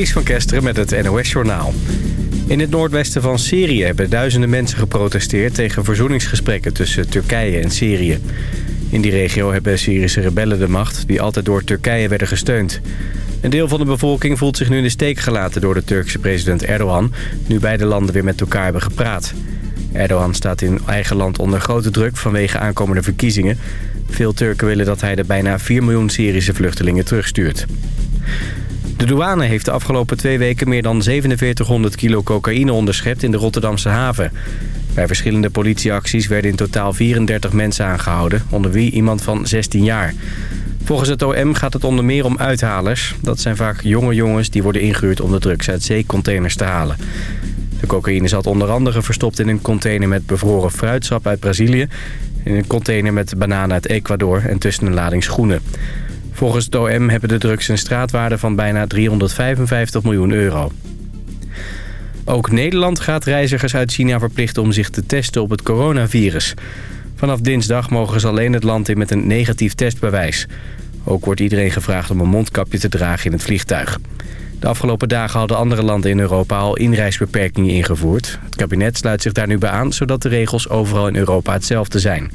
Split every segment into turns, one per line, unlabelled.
Ties van Kesteren met het NOS-journaal. In het noordwesten van Syrië hebben duizenden mensen geprotesteerd... tegen verzoeningsgesprekken tussen Turkije en Syrië. In die regio hebben Syrische rebellen de macht... die altijd door Turkije werden gesteund. Een deel van de bevolking voelt zich nu in de steek gelaten... door de Turkse president Erdogan... nu beide landen weer met elkaar hebben gepraat. Erdogan staat in eigen land onder grote druk vanwege aankomende verkiezingen. Veel Turken willen dat hij de bijna 4 miljoen Syrische vluchtelingen terugstuurt. De douane heeft de afgelopen twee weken meer dan 4700 kilo cocaïne onderschept in de Rotterdamse haven. Bij verschillende politieacties werden in totaal 34 mensen aangehouden, onder wie iemand van 16 jaar. Volgens het OM gaat het onder meer om uithalers. Dat zijn vaak jonge jongens die worden ingehuurd om de drugs uit zeecontainers te halen. De cocaïne zat onder andere verstopt in een container met bevroren fruitsap uit Brazilië... in een container met bananen uit Ecuador en tussen een lading schoenen. Volgens het OM hebben de drugs een straatwaarde van bijna 355 miljoen euro. Ook Nederland gaat reizigers uit China verplichten om zich te testen op het coronavirus. Vanaf dinsdag mogen ze alleen het land in met een negatief testbewijs. Ook wordt iedereen gevraagd om een mondkapje te dragen in het vliegtuig. De afgelopen dagen hadden andere landen in Europa al inreisbeperkingen ingevoerd. Het kabinet sluit zich daar nu bij aan, zodat de regels overal in Europa hetzelfde zijn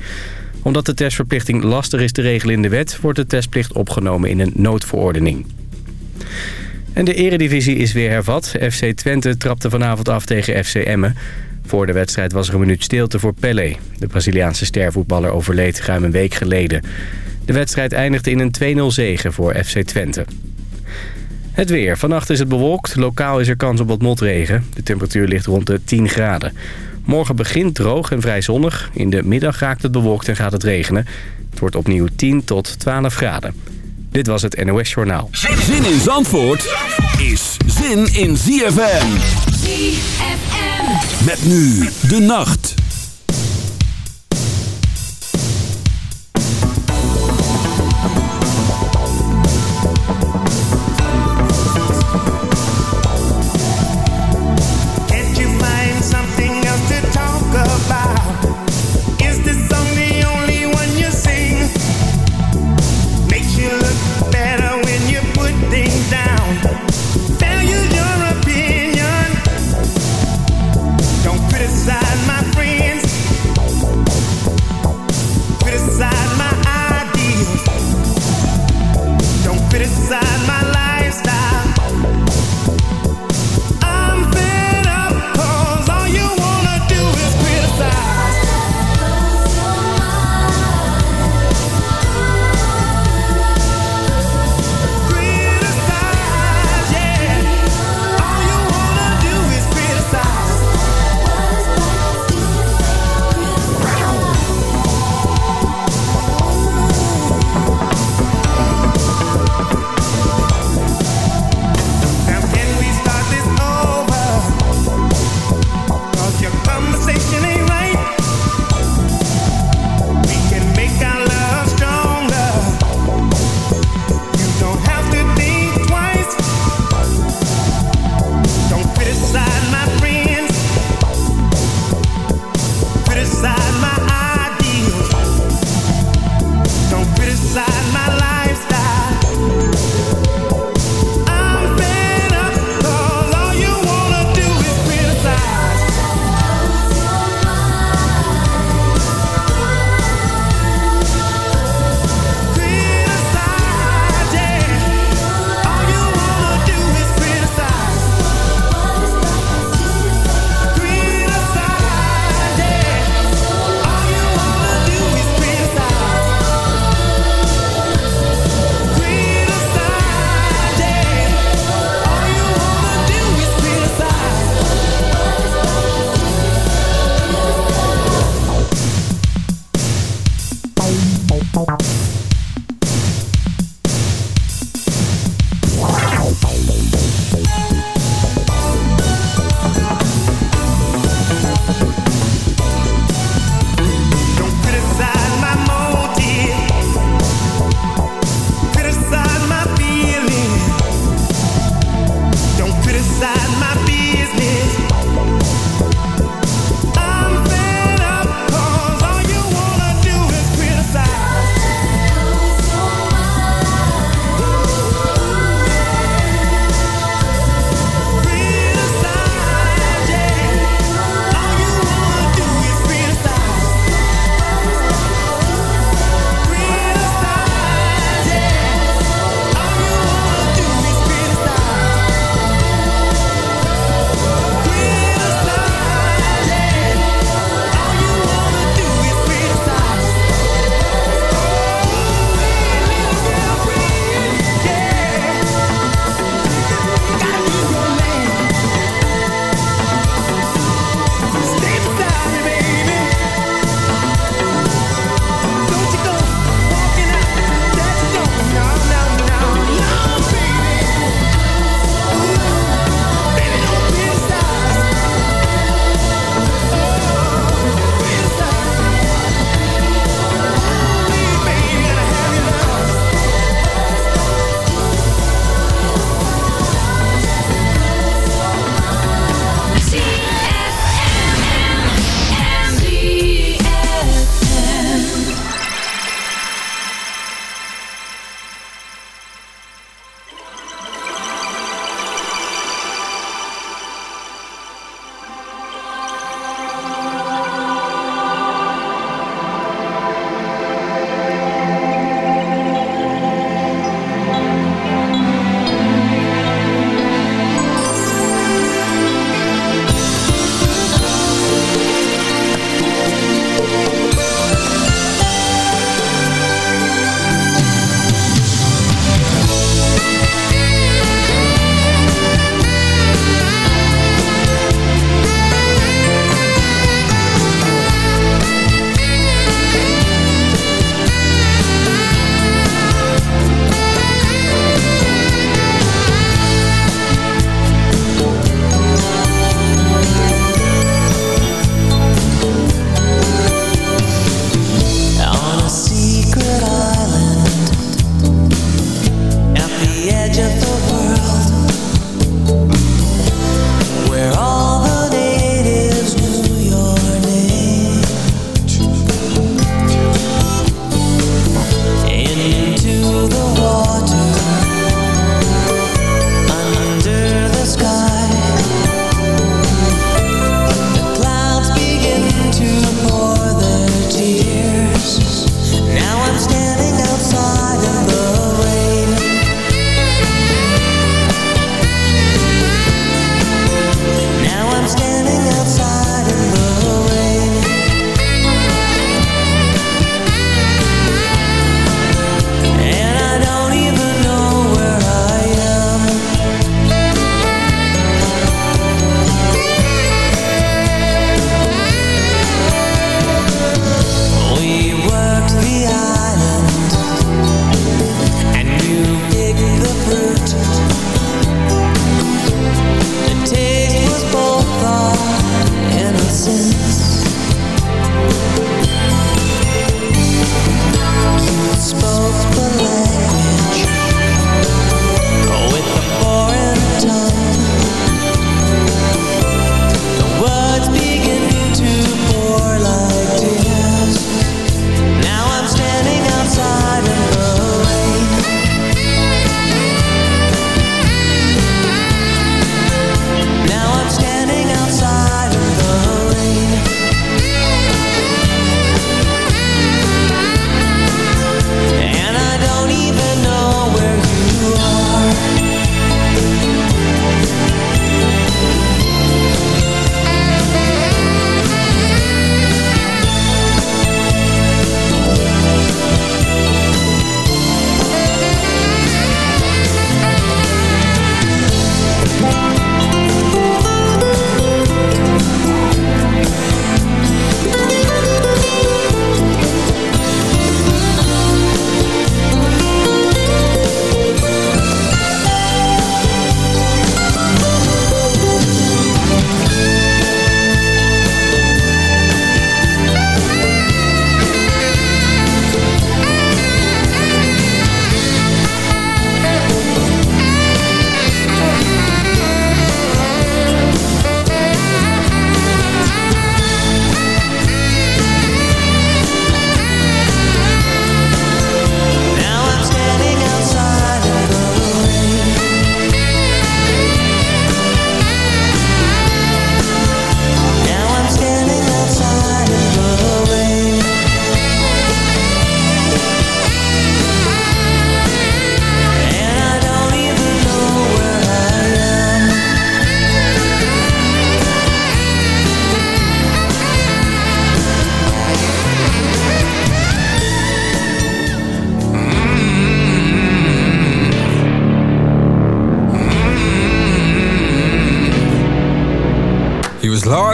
omdat de testverplichting lastig is te regelen in de wet... wordt de testplicht opgenomen in een noodverordening. En de eredivisie is weer hervat. FC Twente trapte vanavond af tegen FC Emmen. Voor de wedstrijd was er een minuut stilte voor Pelle. De Braziliaanse stervoetballer overleed ruim een week geleden. De wedstrijd eindigde in een 2-0 zege voor FC Twente. Het weer. Vannacht is het bewolkt. Lokaal is er kans op wat motregen. De temperatuur ligt rond de 10 graden. Morgen begint droog en vrij zonnig. In de middag raakt het bewolkt en gaat het regenen. Het wordt opnieuw 10 tot 12 graden. Dit was het NOS Journaal.
Zin in Zandvoort is zin in ZFM.
ZFM.
Met nu de nacht.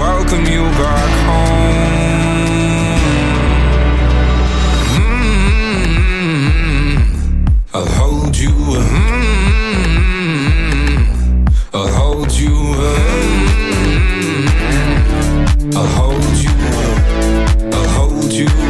Welcome you back home. Mm-hmm. I'll hold you. Mm-hmm. I'll hold you. Mm-hmm. I'll hold you. I'll hold you.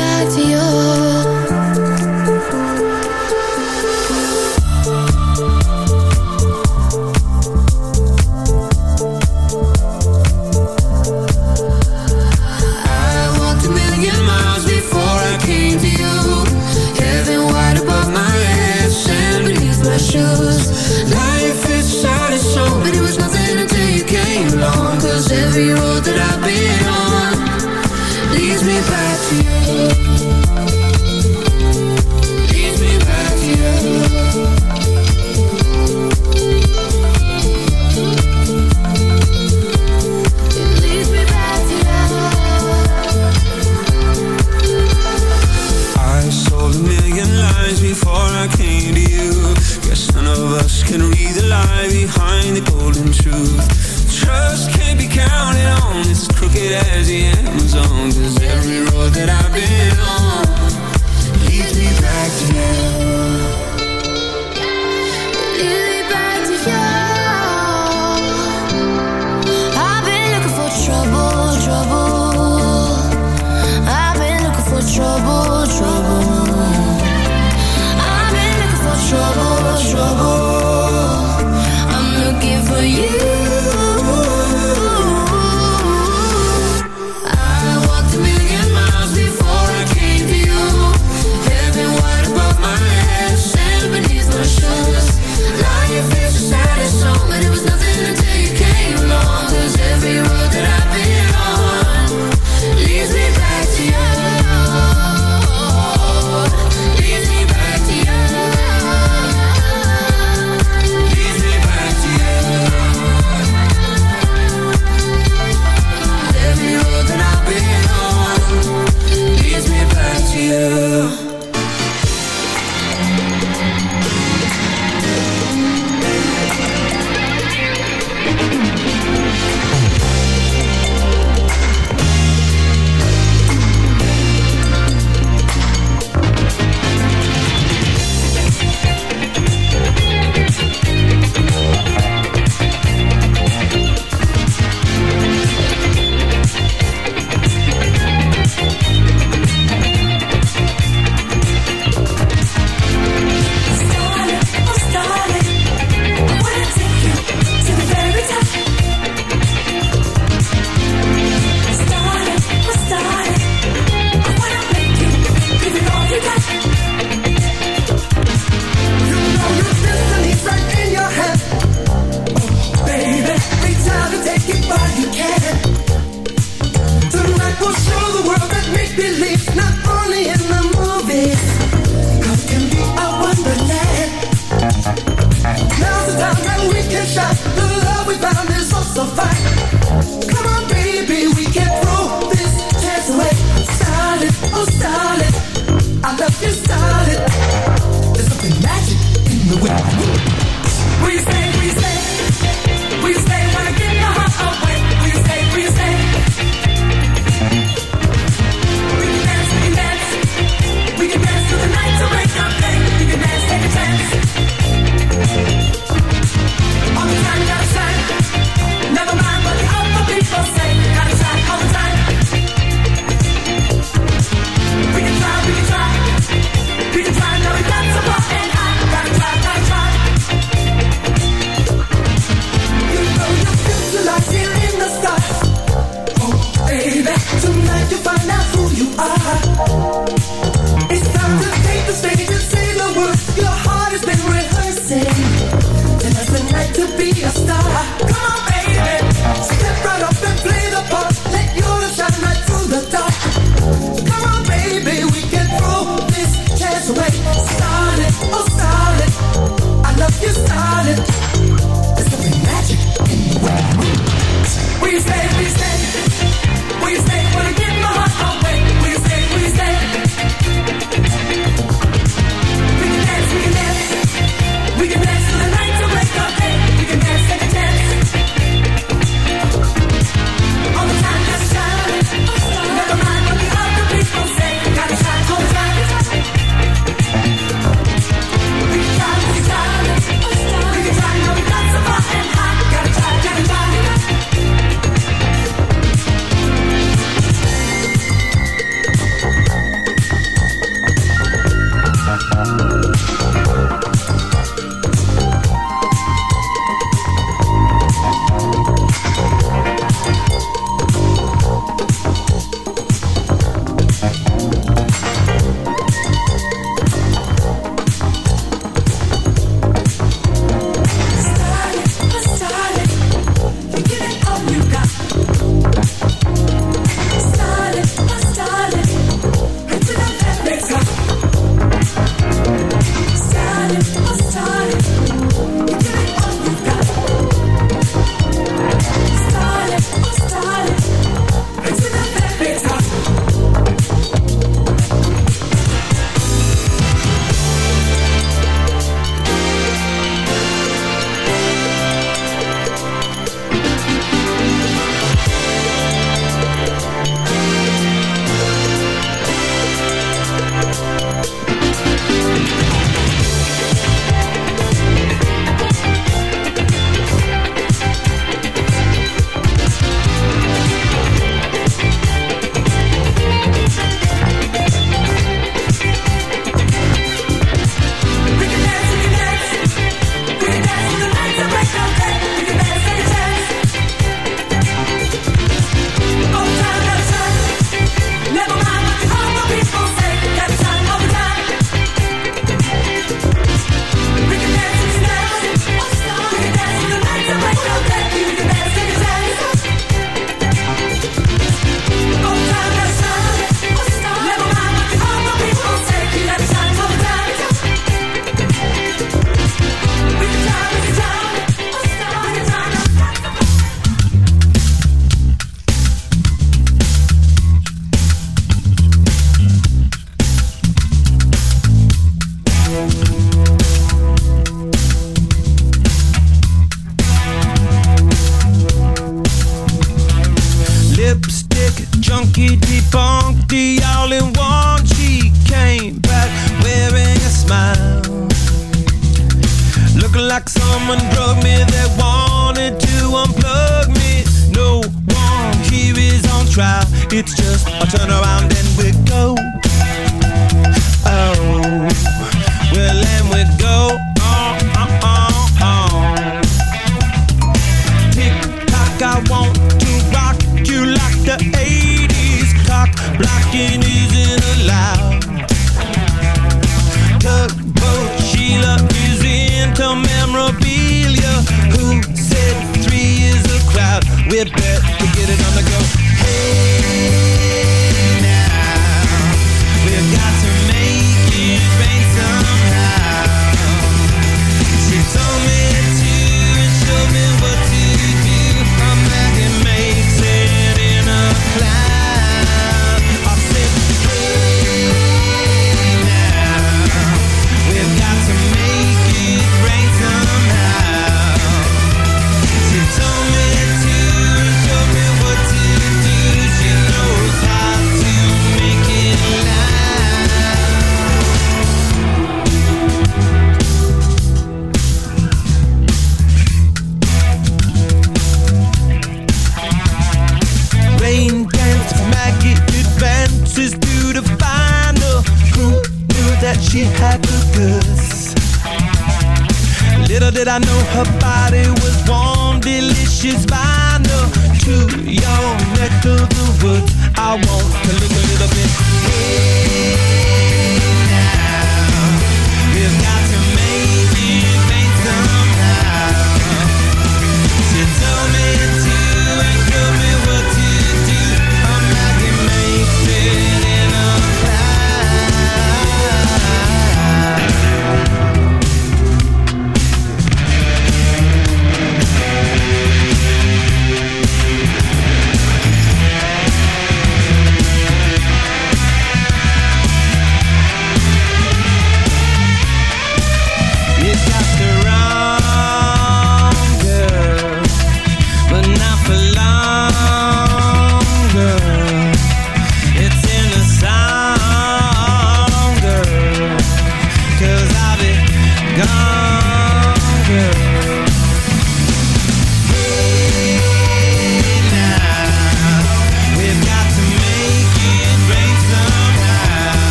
夏季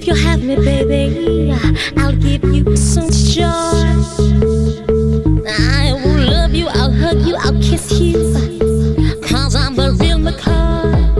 If you have me, baby, I'll give you so much joy. I will love you, I'll hug you, I'll kiss you. Cause I'm a real McCoy.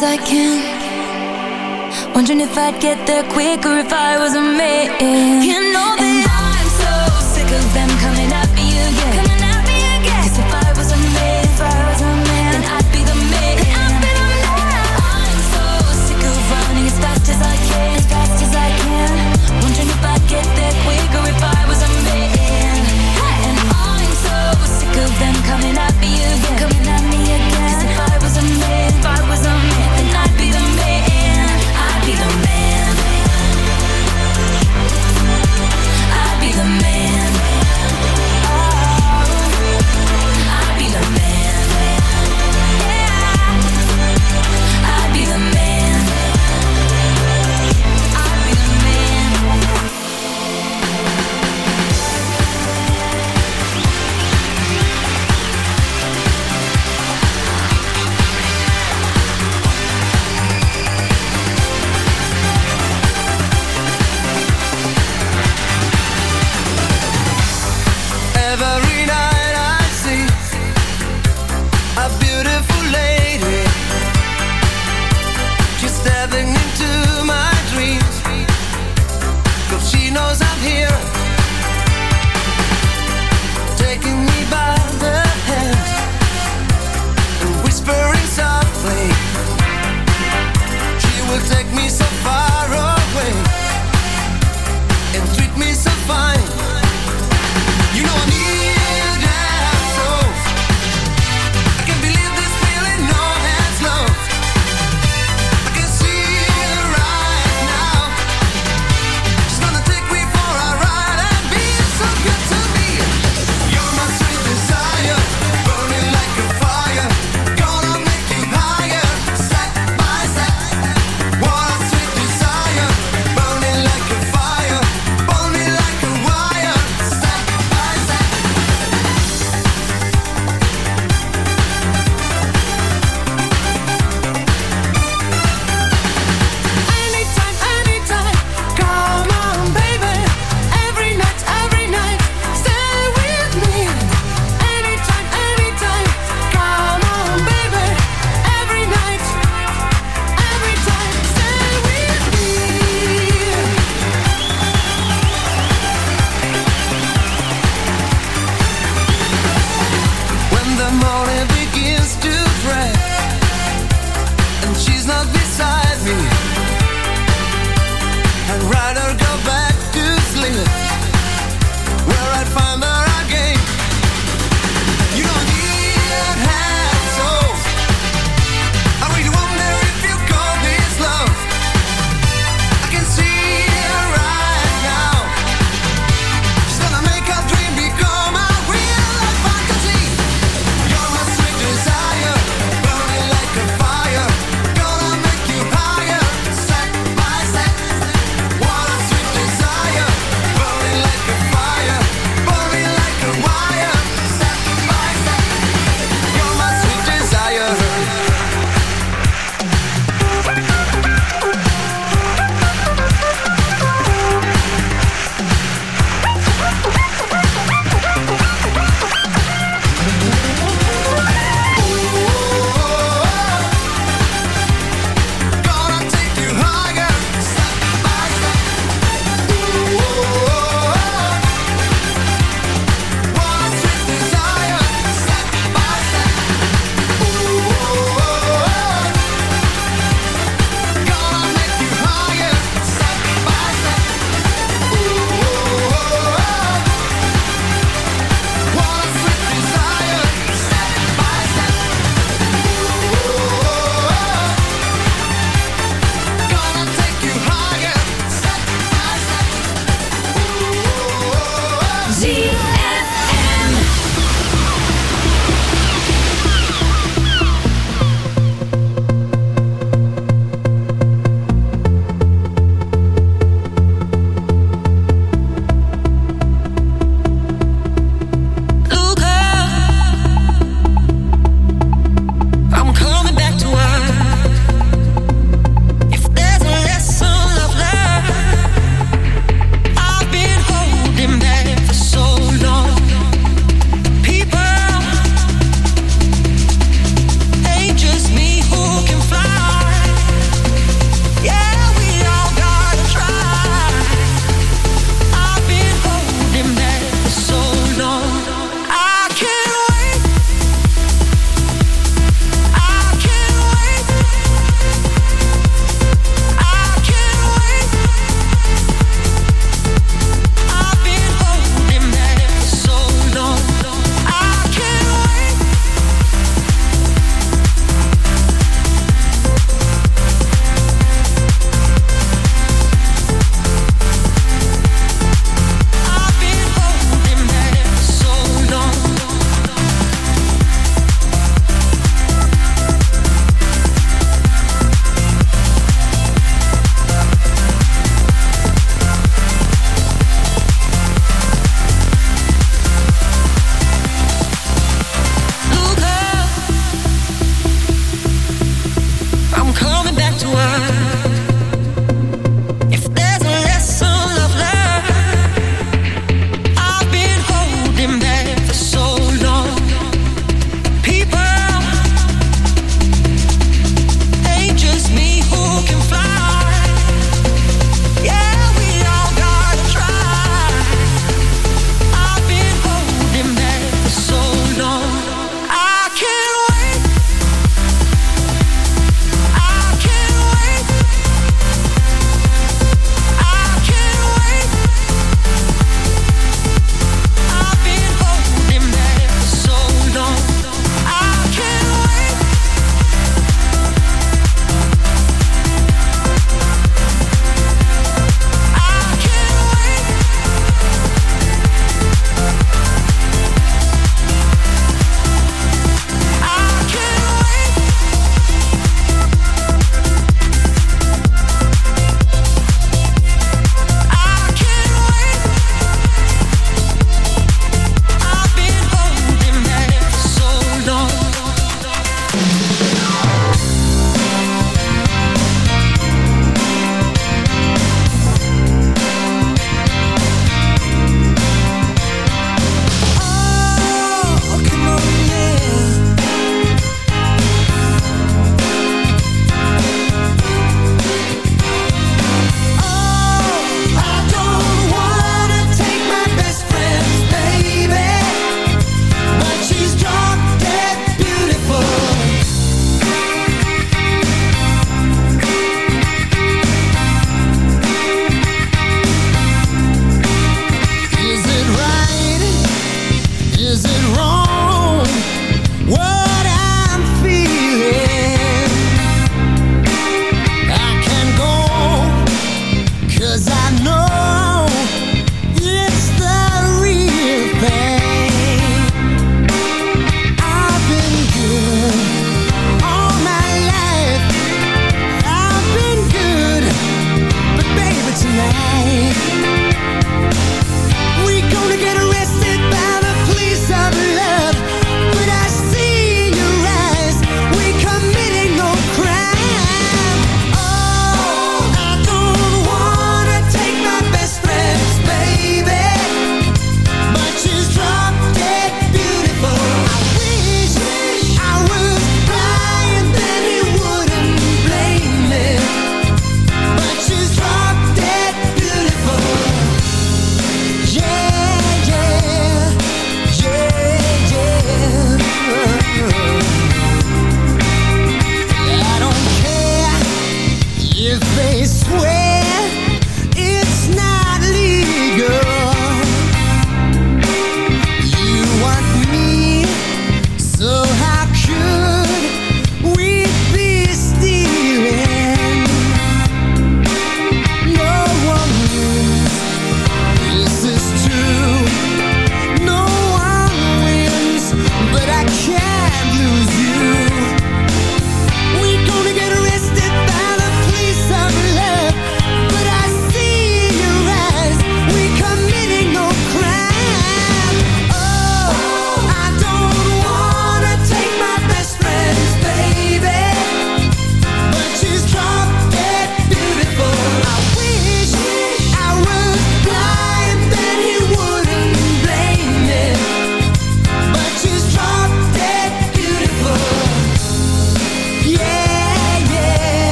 as I can. Wondering if I'd get there quicker if I was a man. You know that